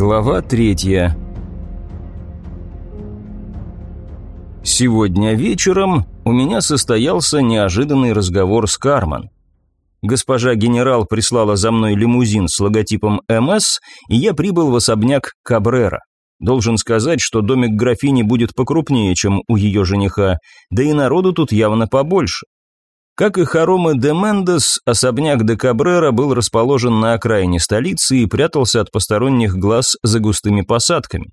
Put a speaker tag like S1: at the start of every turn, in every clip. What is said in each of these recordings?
S1: Глава третья Сегодня вечером у меня состоялся неожиданный разговор с Карман. Госпожа генерал прислала за мной лимузин с логотипом МС, и я прибыл в особняк Кабрера. Должен сказать, что домик графини будет покрупнее, чем у ее жениха, да и народу тут явно побольше. Как и хоромы де Мендес, особняк де Кабрера был расположен на окраине столицы и прятался от посторонних глаз за густыми посадками.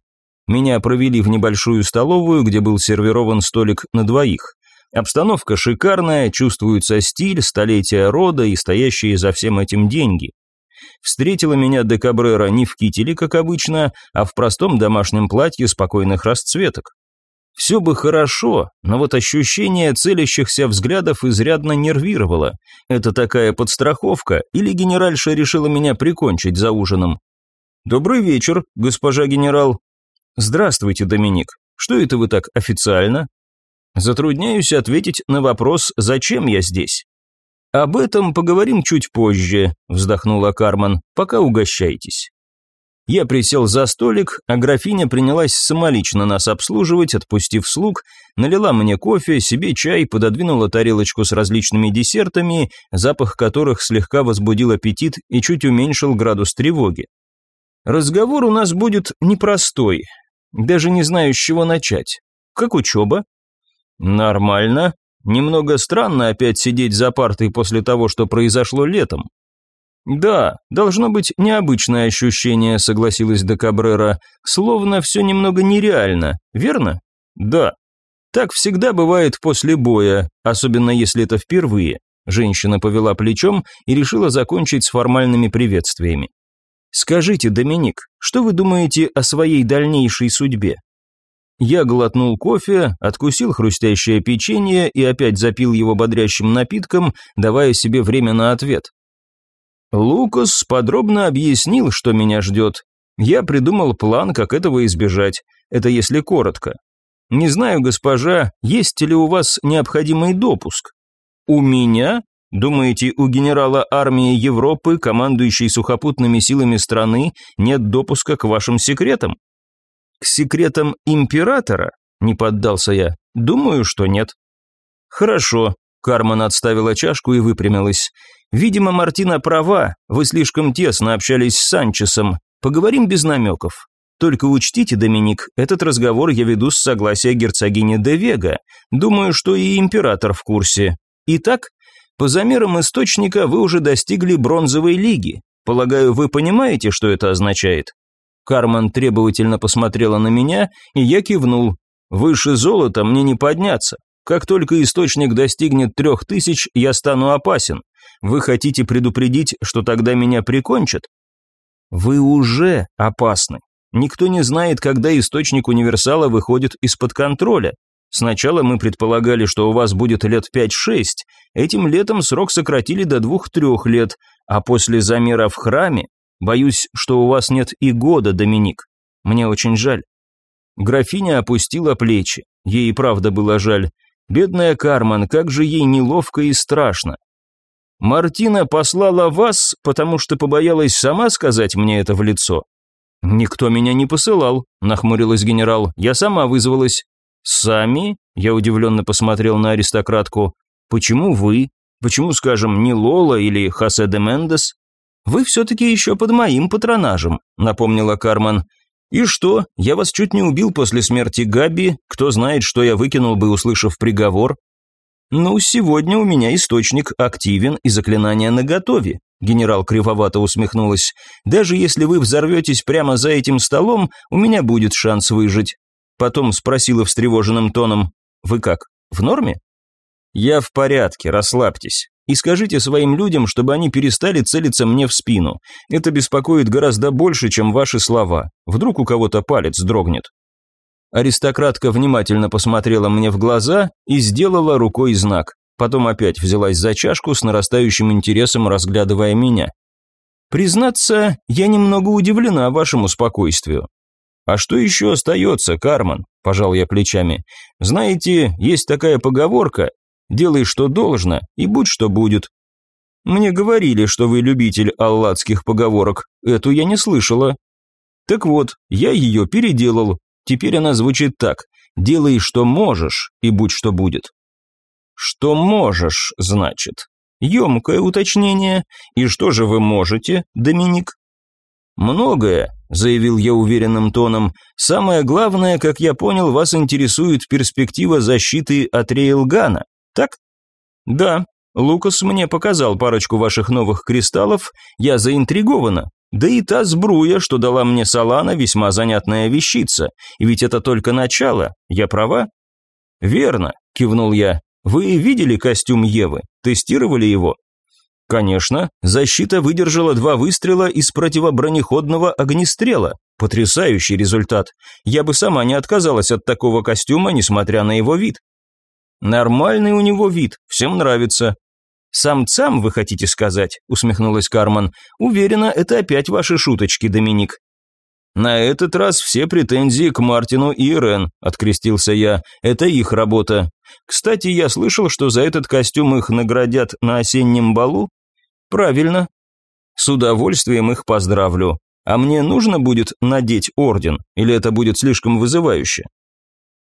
S1: Меня провели в небольшую столовую, где был сервирован столик на двоих. Обстановка шикарная, чувствуется стиль, столетия рода и стоящие за всем этим деньги. Встретила меня де Кабрера не в кителе, как обычно, а в простом домашнем платье спокойных расцветок. Все бы хорошо, но вот ощущение целящихся взглядов изрядно нервировало. Это такая подстраховка, или генеральша решила меня прикончить за ужином? «Добрый вечер, госпожа генерал». «Здравствуйте, Доминик. Что это вы так официально?» Затрудняюсь ответить на вопрос, зачем я здесь. «Об этом поговорим чуть позже», – вздохнула Карман, – «пока угощайтесь». Я присел за столик, а графиня принялась самолично нас обслуживать, отпустив слуг, налила мне кофе, себе чай, пододвинула тарелочку с различными десертами, запах которых слегка возбудил аппетит и чуть уменьшил градус тревоги. Разговор у нас будет непростой, даже не знаю, с чего начать. Как учеба? Нормально. Немного странно опять сидеть за партой после того, что произошло летом. «Да, должно быть необычное ощущение», — согласилась де Кабрера, «словно все немного нереально, верно?» «Да». «Так всегда бывает после боя, особенно если это впервые». Женщина повела плечом и решила закончить с формальными приветствиями. «Скажите, Доминик, что вы думаете о своей дальнейшей судьбе?» Я глотнул кофе, откусил хрустящее печенье и опять запил его бодрящим напитком, давая себе время на ответ. Лукас подробно объяснил, что меня ждет. Я придумал план, как этого избежать. Это если коротко. Не знаю, госпожа, есть ли у вас необходимый допуск? У меня? Думаете, у генерала армии Европы, командующей сухопутными силами страны, нет допуска к вашим секретам? К секретам императора? Не поддался я. Думаю, что нет. Хорошо. Карман отставила чашку и выпрямилась. Видимо, Мартина права, вы слишком тесно общались с Санчесом. Поговорим без намеков. Только учтите, Доминик, этот разговор я веду с согласия герцогини де Вега. Думаю, что и император в курсе. Итак, по замерам источника вы уже достигли бронзовой лиги. Полагаю, вы понимаете, что это означает? Карман требовательно посмотрела на меня, и я кивнул. Выше золота мне не подняться. Как только источник достигнет трех тысяч, я стану опасен. Вы хотите предупредить, что тогда меня прикончат? Вы уже опасны. Никто не знает, когда источник универсала выходит из-под контроля. Сначала мы предполагали, что у вас будет лет 5-6. Этим летом срок сократили до 2-3 лет, а после замера в храме, боюсь, что у вас нет и года, Доминик. Мне очень жаль. Графиня опустила плечи. Ей и правда было жаль. Бедная Карман, как же ей неловко и страшно. Мартина послала вас, потому что побоялась сама сказать мне это в лицо. Никто меня не посылал, нахмурилась генерал. Я сама вызвалась. Сами? Я удивленно посмотрел на аристократку. Почему вы? Почему, скажем, не Лола или Хосе де Мендес? Вы все-таки еще под моим патронажем, напомнила Карман. И что, я вас чуть не убил после смерти Габи, кто знает, что я выкинул бы, услышав приговор. «Ну, сегодня у меня источник активен и заклинание наготове», генерал кривовато усмехнулась. «Даже если вы взорветесь прямо за этим столом, у меня будет шанс выжить». Потом спросила встревоженным тоном, «Вы как, в норме?» «Я в порядке, расслабьтесь. И скажите своим людям, чтобы они перестали целиться мне в спину. Это беспокоит гораздо больше, чем ваши слова. Вдруг у кого-то палец дрогнет». Аристократка внимательно посмотрела мне в глаза и сделала рукой знак. Потом опять взялась за чашку с нарастающим интересом, разглядывая меня. «Признаться, я немного удивлена вашему спокойствию». «А что еще остается, Карман?» – пожал я плечами. «Знаете, есть такая поговорка «Делай, что должно, и будь, что будет». Мне говорили, что вы любитель алладских поговорок. Эту я не слышала. Так вот, я ее переделал. Теперь она звучит так. Делай, что можешь, и будь, что будет. Что можешь, значит. Емкое уточнение. И что же вы можете, Доминик? Многое, заявил я уверенным тоном. Самое главное, как я понял, вас интересует перспектива защиты от Рейлгана. Так? Да. Лукас мне показал парочку ваших новых кристаллов. Я заинтригована. Да и та сбруя, что дала мне Салана, весьма занятная вещица. И ведь это только начало. Я права? Верно, кивнул я. Вы видели костюм Евы? Тестировали его? Конечно, защита выдержала два выстрела из противобронеходного огнестрела. Потрясающий результат. Я бы сама не отказалась от такого костюма, несмотря на его вид. Нормальный у него вид, всем нравится. «Самцам, вы хотите сказать?» – усмехнулась Карман. «Уверена, это опять ваши шуточки, Доминик». «На этот раз все претензии к Мартину и Ирен», – открестился я. «Это их работа. Кстати, я слышал, что за этот костюм их наградят на осеннем балу?» «Правильно. С удовольствием их поздравлю. А мне нужно будет надеть орден, или это будет слишком вызывающе?»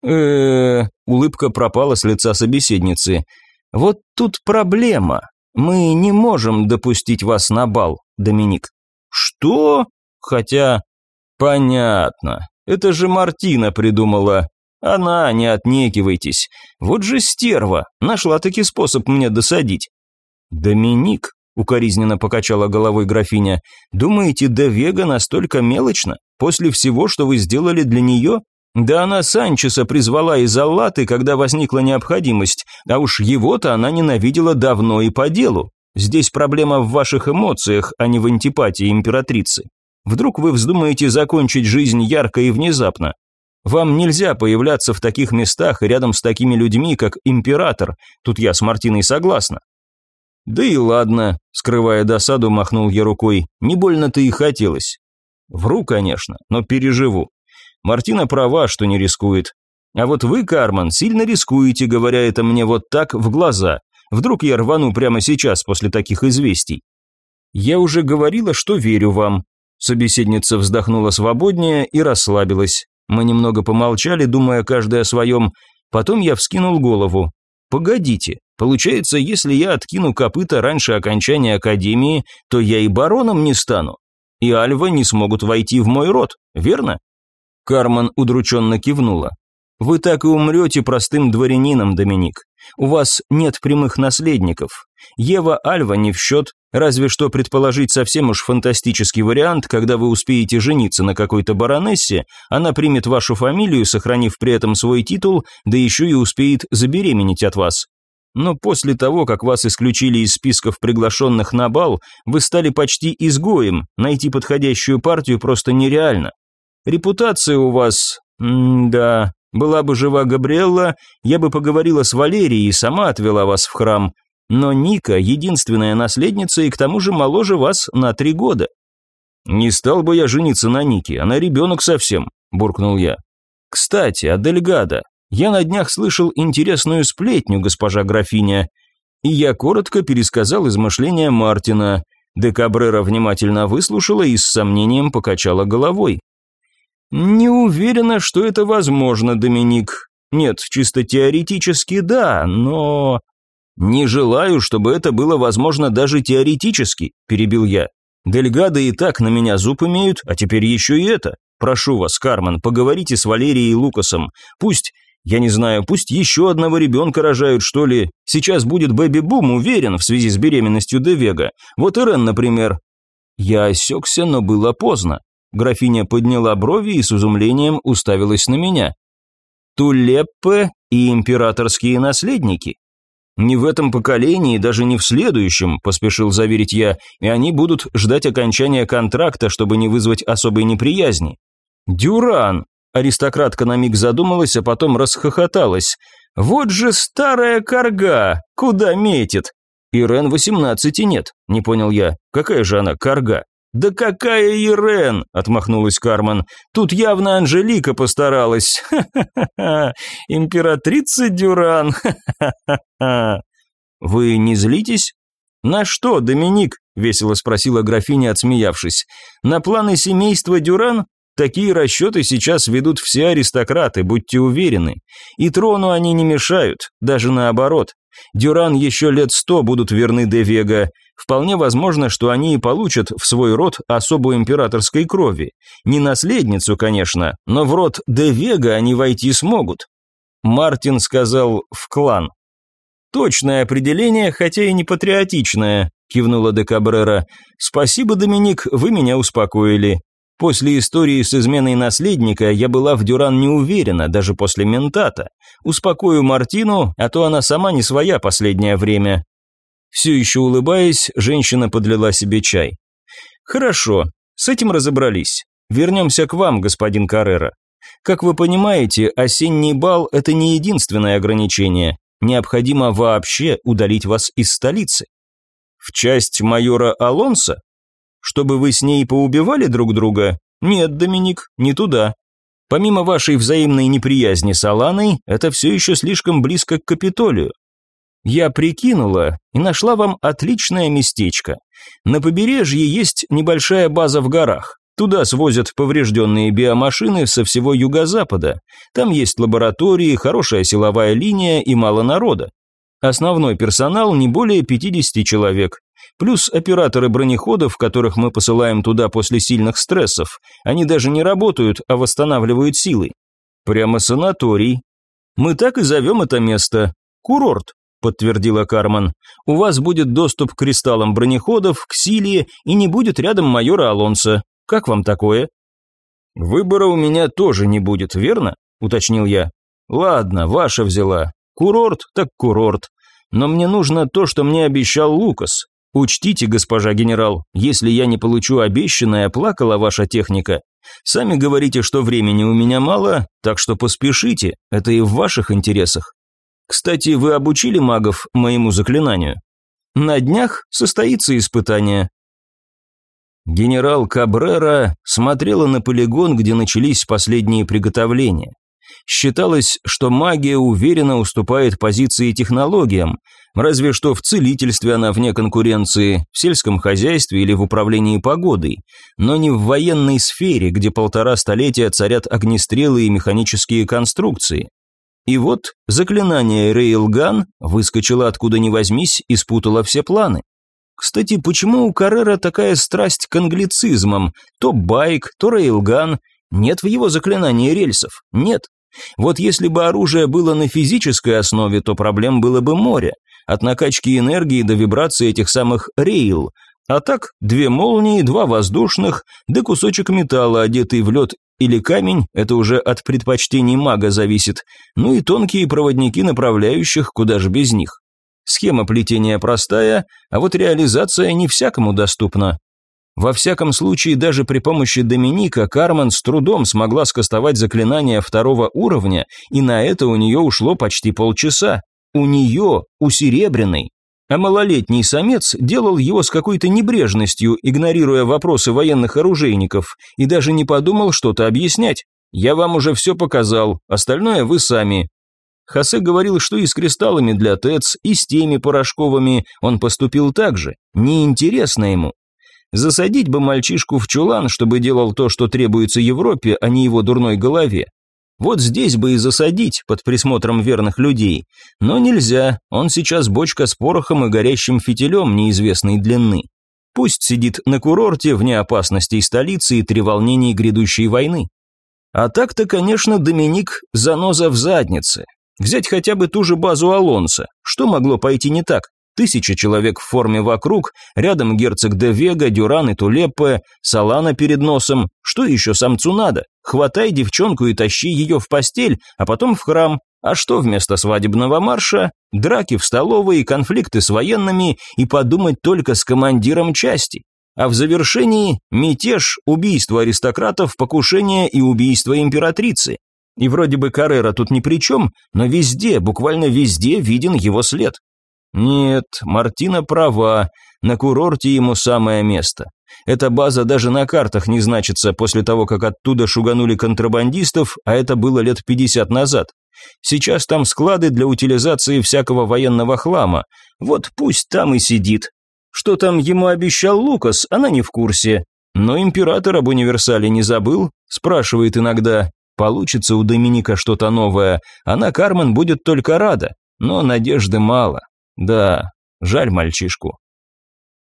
S1: Э улыбка пропала с лица собеседницы. Вот тут проблема. Мы не можем допустить вас на бал, Доминик. Что? Хотя... Понятно. Это же Мартина придумала. Она, не отнекивайтесь. Вот же стерва. Нашла таки способ мне досадить. Доминик, укоризненно покачала головой графиня, думаете, Девега настолько мелочна? После всего, что вы сделали для нее? Да она Санчеса призвала из Аллаты, когда возникла необходимость, а уж его-то она ненавидела давно и по делу. Здесь проблема в ваших эмоциях, а не в антипатии императрицы. Вдруг вы вздумаете закончить жизнь ярко и внезапно. Вам нельзя появляться в таких местах и рядом с такими людьми, как император. Тут я с Мартиной согласна. Да и ладно, скрывая досаду, махнул я рукой. Не больно-то и хотелось. Вру, конечно, но переживу. Мартина права, что не рискует. А вот вы, Карман, сильно рискуете, говоря это мне вот так в глаза. Вдруг я рвану прямо сейчас после таких известий. Я уже говорила, что верю вам. Собеседница вздохнула свободнее и расслабилась. Мы немного помолчали, думая каждый о своем. Потом я вскинул голову. Погодите, получается, если я откину копыта раньше окончания академии, то я и бароном не стану. И Альва не смогут войти в мой род, верно? Карман удрученно кивнула. «Вы так и умрете простым дворянином, Доминик. У вас нет прямых наследников. Ева Альва не в счет, разве что предположить совсем уж фантастический вариант, когда вы успеете жениться на какой-то баронессе, она примет вашу фамилию, сохранив при этом свой титул, да еще и успеет забеременеть от вас. Но после того, как вас исключили из списков приглашенных на бал, вы стали почти изгоем, найти подходящую партию просто нереально. Репутация у вас... М да, была бы жива Габриэлла, я бы поговорила с Валерией и сама отвела вас в храм. Но Ника – единственная наследница и к тому же моложе вас на три года». «Не стал бы я жениться на Нике, она ребенок совсем», – буркнул я. «Кстати, Адельгада, я на днях слышал интересную сплетню, госпожа графиня, и я коротко пересказал измышления Мартина. Де Кабрера внимательно выслушала и с сомнением покачала головой. «Не уверена, что это возможно, Доминик. Нет, чисто теоретически да, но...» «Не желаю, чтобы это было возможно даже теоретически», – перебил я. «Дельгады и так на меня зуб имеют, а теперь еще и это. Прошу вас, Кармен, поговорите с Валерией и Лукасом. Пусть, я не знаю, пусть еще одного ребенка рожают, что ли. Сейчас будет бэби-бум, уверен, в связи с беременностью Девега. Вот Ирен, например». Я осекся, но было поздно. Графиня подняла брови и с изумлением уставилась на меня. Тулеппе и императорские наследники. Не в этом поколении, даже не в следующем, поспешил заверить я, и они будут ждать окончания контракта, чтобы не вызвать особой неприязни. Дюран! Аристократка на миг задумалась, а потом расхохоталась. Вот же старая корга, куда метит? Ирен восемнадцати нет, не понял я. Какая же она корга? «Да какая Ирен!» – отмахнулась Кармен. «Тут явно Анжелика постаралась. Ха-ха-ха! Императрица Дюран! Ха-ха-ха!» «Вы не злитесь?» «На что, Доминик?» – весело спросила графиня, отсмеявшись. «На планы семейства Дюран? Такие расчеты сейчас ведут все аристократы, будьте уверены. И трону они не мешают, даже наоборот. Дюран еще лет сто будут верны де Вега. Вполне возможно, что они и получат в свой род особую императорской крови. Не наследницу, конечно, но в род де Вега они войти смогут. Мартин сказал «в клан». «Точное определение, хотя и не патриотичное», – кивнула де Кабрера. «Спасибо, Доминик, вы меня успокоили. После истории с изменой наследника я была в Дюран не уверена, даже после ментата. Успокою Мартину, а то она сама не своя последнее время». Все еще улыбаясь, женщина подлила себе чай. «Хорошо, с этим разобрались. Вернемся к вам, господин Каррера. Как вы понимаете, осенний бал – это не единственное ограничение. Необходимо вообще удалить вас из столицы. В часть майора Алонса? Чтобы вы с ней поубивали друг друга? Нет, Доминик, не туда. Помимо вашей взаимной неприязни с Аланой, это все еще слишком близко к Капитолию. Я прикинула и нашла вам отличное местечко. На побережье есть небольшая база в горах. Туда свозят поврежденные биомашины со всего юго-запада. Там есть лаборатории, хорошая силовая линия и мало народа. Основной персонал не более 50 человек. Плюс операторы бронеходов, которых мы посылаем туда после сильных стрессов. Они даже не работают, а восстанавливают силы. Прямо санаторий. Мы так и зовем это место. Курорт подтвердила Карман. «У вас будет доступ к кристаллам бронеходов, к силе, и не будет рядом майора Алонса. Как вам такое?» «Выбора у меня тоже не будет, верно?» – уточнил я. «Ладно, ваша взяла. Курорт так курорт. Но мне нужно то, что мне обещал Лукас. Учтите, госпожа генерал, если я не получу обещанное, плакала ваша техника. Сами говорите, что времени у меня мало, так что поспешите, это и в ваших интересах. Кстати, вы обучили магов моему заклинанию? На днях состоится испытание. Генерал Кабрера смотрела на полигон, где начались последние приготовления. Считалось, что магия уверенно уступает позиции технологиям, разве что в целительстве она вне конкуренции, в сельском хозяйстве или в управлении погодой, но не в военной сфере, где полтора столетия царят огнестрелы и механические конструкции. И вот заклинание Рейлган выскочило откуда ни возьмись и спутало все планы. Кстати, почему у Каррера такая страсть к англицизмам? То байк, то рейлган. Нет в его заклинании рельсов. Нет. Вот если бы оружие было на физической основе, то проблем было бы море. От накачки энергии до вибрации этих самых рейл. А так, две молнии, два воздушных, да кусочек металла, одетый в лед или камень, это уже от предпочтений мага зависит, ну и тонкие проводники направляющих, куда же без них. Схема плетения простая, а вот реализация не всякому доступна. Во всяком случае, даже при помощи Доминика Кармен с трудом смогла скостовать заклинание второго уровня, и на это у нее ушло почти полчаса. У нее, у Серебряной. А малолетний самец делал его с какой-то небрежностью, игнорируя вопросы военных оружейников, и даже не подумал что-то объяснять. «Я вам уже все показал, остальное вы сами». Хосе говорил, что и с кристаллами для ТЭЦ, и с теми порошковыми он поступил так же. Неинтересно ему. Засадить бы мальчишку в чулан, чтобы делал то, что требуется Европе, а не его дурной голове. Вот здесь бы и засадить, под присмотром верных людей. Но нельзя, он сейчас бочка с порохом и горящим фитилем неизвестной длины. Пусть сидит на курорте вне опасностей столицы и треволнений грядущей войны. А так-то, конечно, Доминик – заноза в заднице. Взять хотя бы ту же базу Алонса. Что могло пойти не так? Тысяча человек в форме вокруг, рядом герцог де Вега, Дюран и Тулеппе, Салана перед носом. Что еще самцу надо? Хватай девчонку и тащи ее в постель, а потом в храм. А что вместо свадебного марша? Драки в столовой, конфликты с военными и подумать только с командиром части. А в завершении мятеж, убийство аристократов, покушение и убийство императрицы. И вроде бы Каррера тут ни при чем, но везде, буквально везде виден его след. Нет, Мартина права, на курорте ему самое место. Эта база даже на картах не значится после того, как оттуда шуганули контрабандистов, а это было лет 50 назад. Сейчас там склады для утилизации всякого военного хлама. Вот пусть там и сидит. Что там ему обещал Лукас, она не в курсе. Но император об универсале не забыл, Спрашивает иногда, получится у Доминика что-то новое, она Кармен будет только рада, но надежды мало. Да, жаль мальчишку.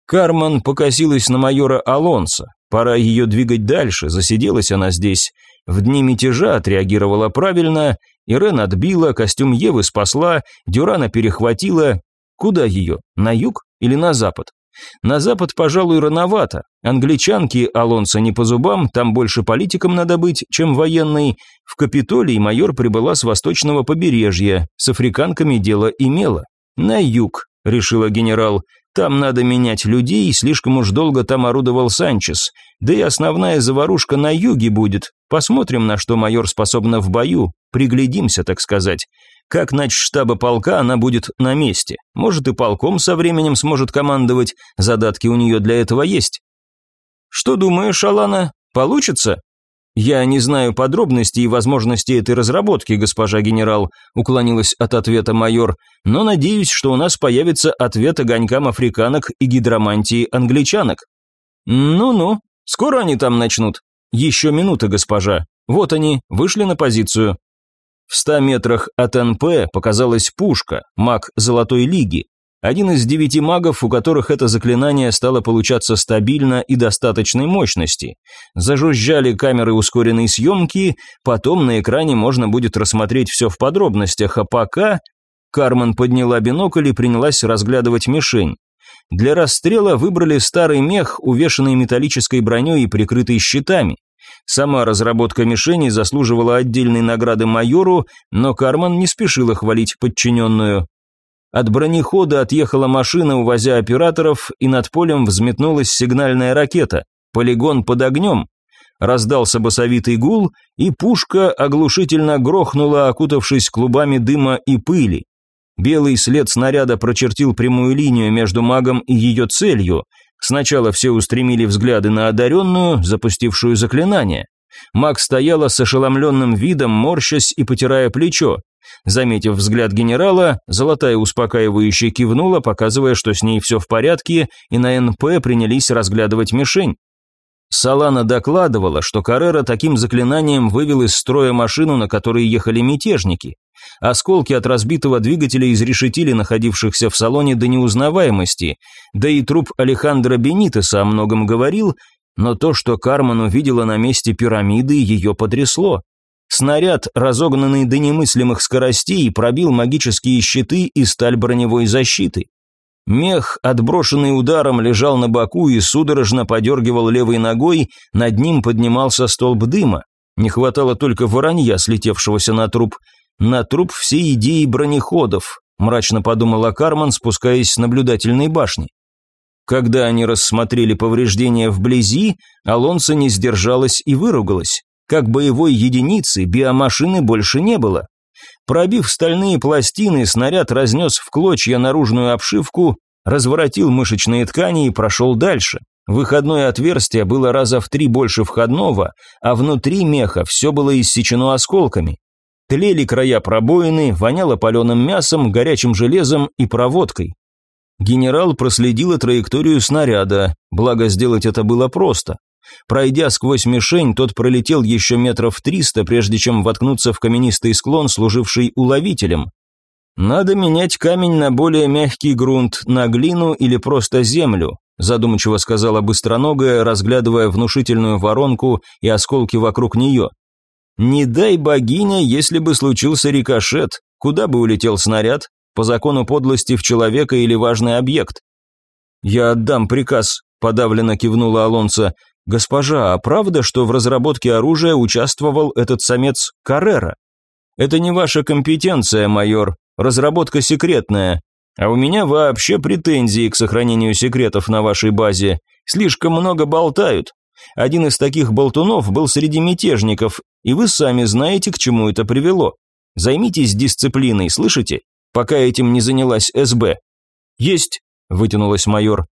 S1: Кармен покосилась на майора Алонса. Пора ее двигать дальше, засиделась она здесь. В дни мятежа отреагировала правильно, Ирен отбила, костюм Евы спасла, Дюрана перехватила. Куда ее? На юг или на запад? На запад, пожалуй, рановато. Англичанки Алонса не по зубам, там больше политикам надо быть, чем военный. В Капитолий майор прибыла с восточного побережья, с африканками дело имело. На юг, решила генерал. Там надо менять людей, слишком уж долго там орудовал Санчес. Да и основная заварушка на юге будет. Посмотрим, на что майор способна в бою. Приглядимся, так сказать. Как штаба полка она будет на месте. Может и полком со временем сможет командовать, задатки у нее для этого есть. Что думаешь, Алана, получится? Я не знаю подробностей и возможностей этой разработки, госпожа генерал, уклонилась от ответа майор, но надеюсь, что у нас появится ответ огонькам африканок и гидромантии англичанок. Ну-ну, скоро они там начнут. Еще минута, госпожа. Вот они, вышли на позицию. В ста метрах от НП показалась пушка, маг Золотой Лиги. Один из девяти магов, у которых это заклинание стало получаться стабильно и достаточной мощности. Зажужжали камеры ускоренной съемки, потом на экране можно будет рассмотреть все в подробностях, а пока... Кармен подняла бинокль и принялась разглядывать мишень. Для расстрела выбрали старый мех, увешанный металлической броней и прикрытый щитами. Сама разработка мишени заслуживала отдельной награды майору, но Карман не спешила хвалить подчиненную. От бронехода отъехала машина, увозя операторов, и над полем взметнулась сигнальная ракета. Полигон под огнем. Раздался басовитый гул, и пушка оглушительно грохнула, окутавшись клубами дыма и пыли. Белый след снаряда прочертил прямую линию между магом и ее целью – Сначала все устремили взгляды на одаренную, запустившую заклинание. Маг стояла с ошеломленным видом, морщась и потирая плечо. Заметив взгляд генерала, Золотая успокаивающе кивнула, показывая, что с ней все в порядке, и на НП принялись разглядывать мишень. Салана докладывала, что Каррера таким заклинанием вывел из строя машину, на которой ехали мятежники. Осколки от разбитого двигателя изрешетили находившихся в салоне до неузнаваемости, да и труп Алехандро Бенитеса о многом говорил, но то, что Карман увидела на месте пирамиды, ее потрясло. Снаряд, разогнанный до немыслимых скоростей, пробил магические щиты и сталь броневой защиты. Мех, отброшенный ударом, лежал на боку и судорожно подергивал левой ногой, над ним поднимался столб дыма. Не хватало только воронья, слетевшегося на труп – на труп всей идеи бронеходов, мрачно подумала Карман, спускаясь с наблюдательной башни. Когда они рассмотрели повреждения вблизи, Алонсо не сдержалась и выругалась. Как боевой единицы биомашины больше не было. Пробив стальные пластины, снаряд разнес в клочья наружную обшивку, разворотил мышечные ткани и прошел дальше. Выходное отверстие было раза в три больше входного, а внутри меха все было иссечено осколками. Тлели края пробоины, воняло паленым мясом, горячим железом и проводкой. Генерал проследила траекторию снаряда, благо сделать это было просто. Пройдя сквозь мишень, тот пролетел еще метров триста, прежде чем воткнуться в каменистый склон, служивший уловителем. «Надо менять камень на более мягкий грунт, на глину или просто землю», задумчиво сказала быстроногая, разглядывая внушительную воронку и осколки вокруг нее. Не дай богиня, если бы случился рикошет, куда бы улетел снаряд, по закону подлости в человека или важный объект. «Я отдам приказ», – подавленно кивнула Алонсо. «Госпожа, а правда, что в разработке оружия участвовал этот самец Каррера?» «Это не ваша компетенция, майор. Разработка секретная. А у меня вообще претензии к сохранению секретов на вашей базе. Слишком много болтают. Один из таких болтунов был среди мятежников, и вы сами знаете, к чему это привело. Займитесь дисциплиной, слышите? Пока этим не занялась СБ. Есть, вытянулась майор.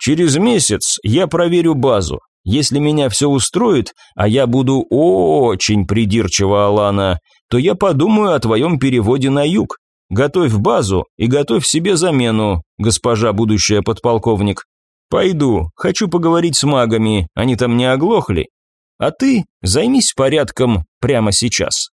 S1: Через месяц я проверю базу. Если меня все устроит, а я буду очень придирчива, Алана, то я подумаю о твоем переводе на юг. Готовь базу и готовь себе замену, госпожа будущая подполковник. «Пойду, хочу поговорить с магами, они там не оглохли?» А ты займись порядком прямо сейчас.